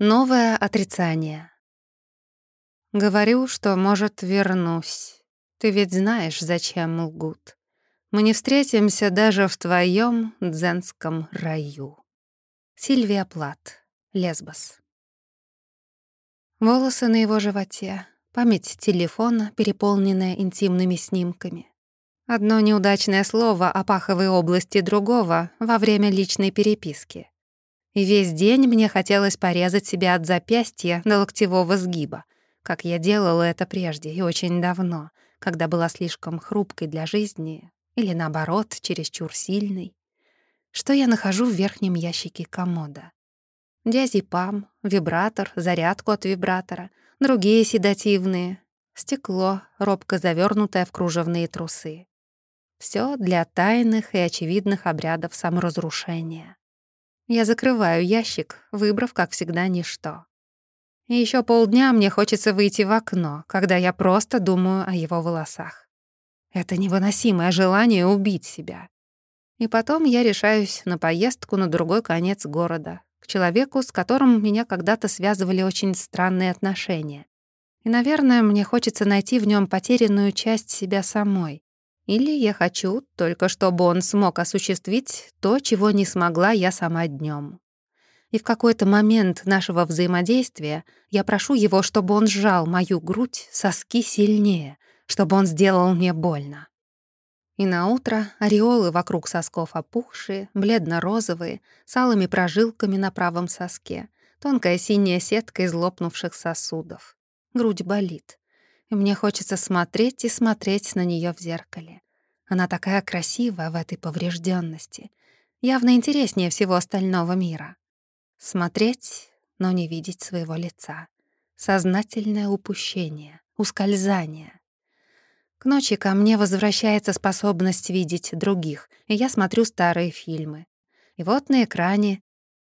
Новое отрицание. Говорю, что, может, вернусь. Ты ведь знаешь, зачем лгут. Мы не встретимся даже в твоем дзенском раю. Сильвия Плат. Лесбос. Волосы на его животе, память телефона, переполненная интимными снимками. Одно неудачное слово о паховой области другого во время личной переписки. И весь день мне хотелось порезать себя от запястья до локтевого сгиба, как я делала это прежде и очень давно, когда была слишком хрупкой для жизни или, наоборот, чересчур сильной. Что я нахожу в верхнем ящике комода? Диазепам, вибратор, зарядку от вибратора, другие седативные, стекло, робко завернутое в кружевные трусы. Все для тайных и очевидных обрядов саморазрушения. Я закрываю ящик, выбрав, как всегда, ничто. И еще полдня мне хочется выйти в окно, когда я просто думаю о его волосах. Это невыносимое желание убить себя. И потом я решаюсь на поездку на другой конец города, к человеку, с которым меня когда-то связывали очень странные отношения. И, наверное, мне хочется найти в нем потерянную часть себя самой, или я хочу только, чтобы он смог осуществить то, чего не смогла я сама днем. И в какой-то момент нашего взаимодействия я прошу его, чтобы он сжал мою грудь, соски сильнее, чтобы он сделал мне больно. И на утро ореолы вокруг сосков опухшие, бледно-розовые, с алыми прожилками на правом соске, тонкая синяя сетка из лопнувших сосудов. Грудь болит и мне хочется смотреть и смотреть на нее в зеркале. Она такая красивая в этой поврежденности, явно интереснее всего остального мира. Смотреть, но не видеть своего лица. Сознательное упущение, ускользание. К ночи ко мне возвращается способность видеть других, и я смотрю старые фильмы. И вот на экране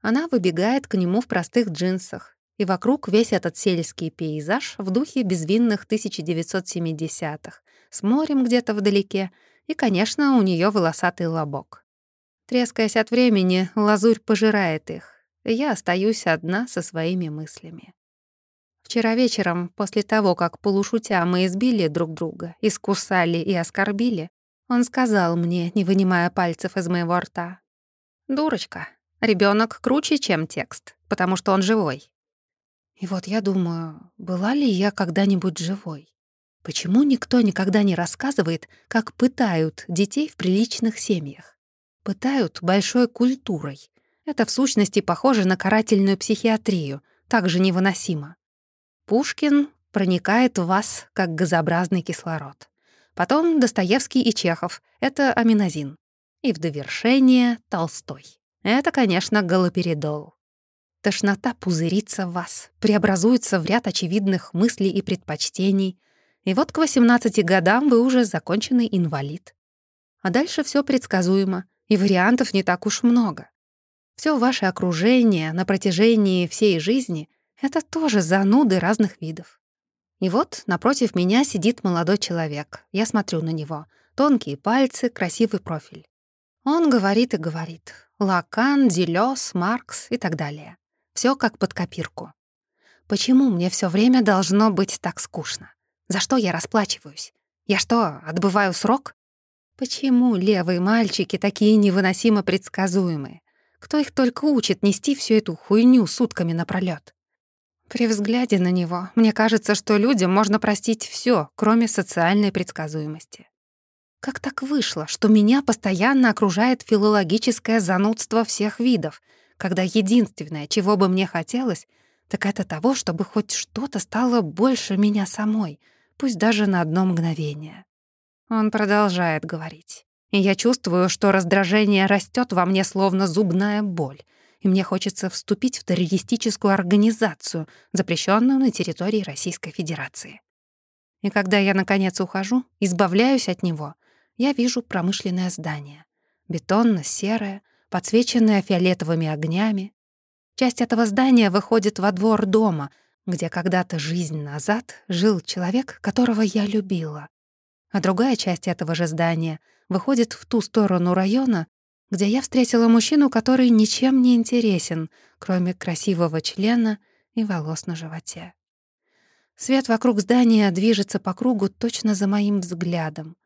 она выбегает к нему в простых джинсах, и вокруг весь этот сельский пейзаж в духе безвинных 1970-х, с морем где-то вдалеке, и, конечно, у нее волосатый лобок. Трескаясь от времени, лазурь пожирает их, и я остаюсь одна со своими мыслями. Вчера вечером, после того, как полушутя мы избили друг друга, искусали и оскорбили, он сказал мне, не вынимая пальцев из моего рта, «Дурочка, ребенок круче, чем текст, потому что он живой. И вот я думаю, была ли я когда-нибудь живой? Почему никто никогда не рассказывает, как пытают детей в приличных семьях? Пытают большой культурой. Это в сущности похоже на карательную психиатрию, также невыносимо. Пушкин проникает в вас, как газообразный кислород. Потом Достоевский и Чехов — это аминозин. И в довершение — Толстой. Это, конечно, галоперидол. Тошнота пузырится в вас, преобразуется в ряд очевидных мыслей и предпочтений. И вот к 18 годам вы уже законченный инвалид. А дальше все предсказуемо, и вариантов не так уж много. Все ваше окружение на протяжении всей жизни — это тоже зануды разных видов. И вот напротив меня сидит молодой человек. Я смотрю на него. Тонкие пальцы, красивый профиль. Он говорит и говорит. Лакан, Делёс, Маркс и так далее. Все как под копирку. Почему мне все время должно быть так скучно? За что я расплачиваюсь? Я что, отбываю срок? Почему левые мальчики такие невыносимо предсказуемые? Кто их только учит нести всю эту хуйню сутками напролёт? При взгляде на него мне кажется, что людям можно простить все, кроме социальной предсказуемости. Как так вышло, что меня постоянно окружает филологическое занудство всех видов — когда единственное, чего бы мне хотелось, так это того, чтобы хоть что-то стало больше меня самой, пусть даже на одно мгновение. Он продолжает говорить. И я чувствую, что раздражение растет во мне словно зубная боль, и мне хочется вступить в террористическую организацию, запрещенную на территории Российской Федерации. И когда я, наконец, ухожу, избавляюсь от него, я вижу промышленное здание. Бетонно-серое, подсвеченная фиолетовыми огнями. Часть этого здания выходит во двор дома, где когда-то жизнь назад жил человек, которого я любила. А другая часть этого же здания выходит в ту сторону района, где я встретила мужчину, который ничем не интересен, кроме красивого члена и волос на животе. Свет вокруг здания движется по кругу точно за моим взглядом.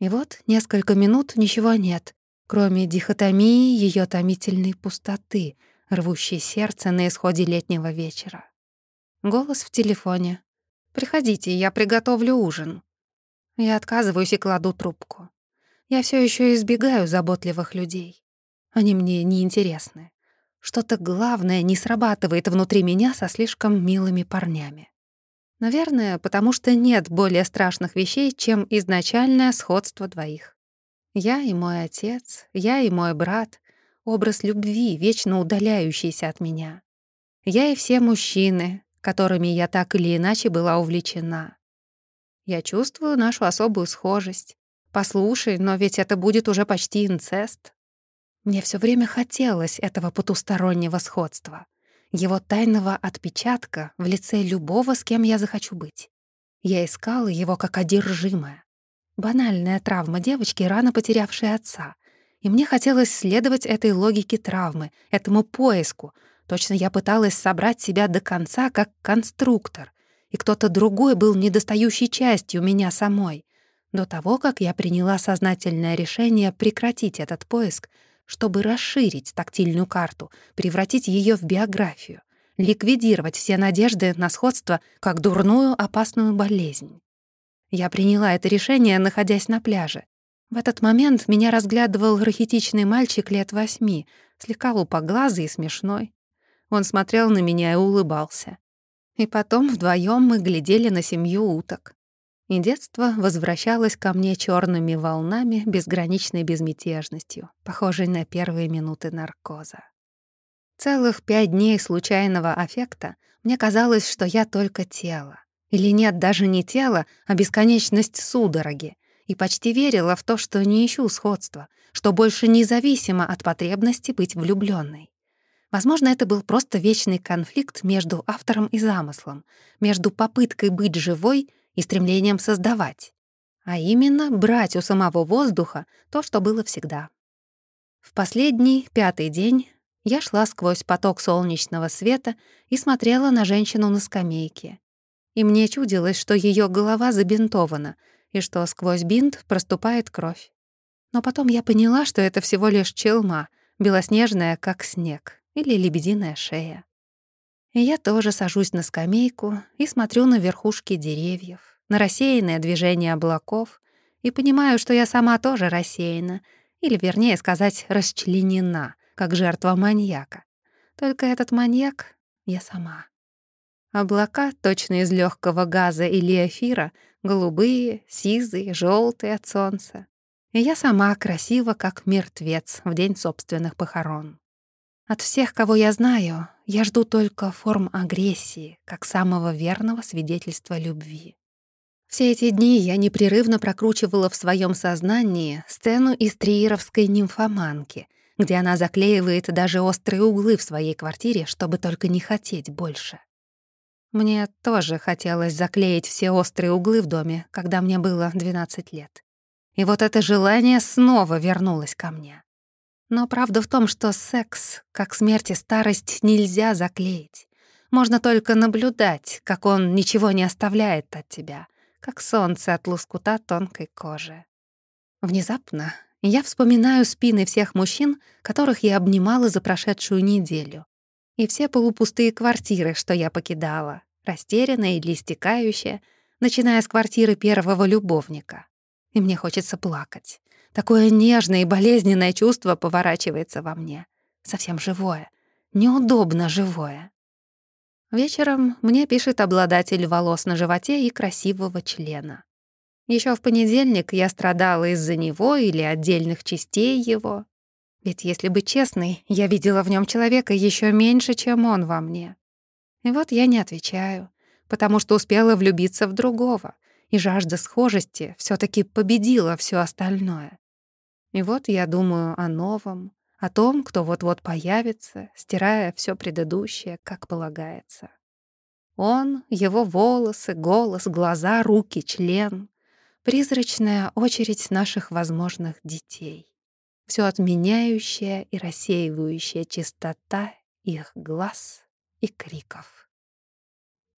И вот несколько минут ничего нет, кроме дихотомии ее томительной пустоты, рвущей сердце на исходе летнего вечера. Голос в телефоне. «Приходите, я приготовлю ужин». Я отказываюсь и кладу трубку. Я все еще избегаю заботливых людей. Они мне не интересны. Что-то главное не срабатывает внутри меня со слишком милыми парнями. Наверное, потому что нет более страшных вещей, чем изначальное сходство двоих. Я и мой отец, я и мой брат — образ любви, вечно удаляющийся от меня. Я и все мужчины, которыми я так или иначе была увлечена. Я чувствую нашу особую схожесть. Послушай, но ведь это будет уже почти инцест. Мне все время хотелось этого потустороннего сходства его тайного отпечатка в лице любого, с кем я захочу быть. Я искала его как одержимая. Банальная травма девочки, рано потерявшей отца. И мне хотелось следовать этой логике травмы, этому поиску. Точно я пыталась собрать себя до конца как конструктор, и кто-то другой был недостающей частью меня самой. До того, как я приняла сознательное решение прекратить этот поиск чтобы расширить тактильную карту, превратить ее в биографию, ликвидировать все надежды на сходство как дурную опасную болезнь. Я приняла это решение, находясь на пляже. В этот момент меня разглядывал рахитичный мальчик лет восьми, слегка лупоглазый и смешной. Он смотрел на меня и улыбался. И потом вдвоем мы глядели на семью уток и детство возвращалось ко мне черными волнами безграничной безмятежностью, похожей на первые минуты наркоза. Целых пять дней случайного аффекта мне казалось, что я только тело. Или нет, даже не тело, а бесконечность судороги. И почти верила в то, что не ищу сходства, что больше независимо от потребности быть влюбленной. Возможно, это был просто вечный конфликт между автором и замыслом, между попыткой быть живой и стремлением создавать, а именно брать у самого воздуха то, что было всегда. В последний, пятый день я шла сквозь поток солнечного света и смотрела на женщину на скамейке. И мне чудилось, что ее голова забинтована и что сквозь бинт проступает кровь. Но потом я поняла, что это всего лишь челма, белоснежная, как снег, или лебединая шея. И я тоже сажусь на скамейку и смотрю на верхушки деревьев, на рассеянное движение облаков и понимаю, что я сама тоже рассеяна, или, вернее сказать, расчленена, как жертва маньяка. Только этот маньяк — я сама. Облака, точно из легкого газа или эфира, голубые, сизые, желтые от солнца. И я сама красива, как мертвец в день собственных похорон. От всех, кого я знаю, я жду только форм агрессии, как самого верного свидетельства любви. Все эти дни я непрерывно прокручивала в своем сознании сцену из триеровской нимфоманки, где она заклеивает даже острые углы в своей квартире, чтобы только не хотеть больше. Мне тоже хотелось заклеить все острые углы в доме, когда мне было 12 лет. И вот это желание снова вернулось ко мне. Но правда в том, что секс, как смерть и старость, нельзя заклеить. Можно только наблюдать, как он ничего не оставляет от тебя, как солнце от лоскута тонкой кожи. Внезапно я вспоминаю спины всех мужчин, которых я обнимала за прошедшую неделю. И все полупустые квартиры, что я покидала, растерянная или истекающая, начиная с квартиры первого любовника. И мне хочется плакать. Такое нежное и болезненное чувство поворачивается во мне. Совсем живое. Неудобно живое. Вечером мне пишет обладатель волос на животе и красивого члена. Еще в понедельник я страдала из-за него или отдельных частей его. Ведь, если быть честной, я видела в нем человека еще меньше, чем он во мне. И вот я не отвечаю, потому что успела влюбиться в другого, и жажда схожести все таки победила все остальное. И вот я думаю о новом, о том, кто вот-вот появится, стирая все предыдущее, как полагается. Он, его волосы, голос, глаза, руки, член. Призрачная очередь наших возможных детей. Все отменяющая и рассеивающая чистота их глаз и криков.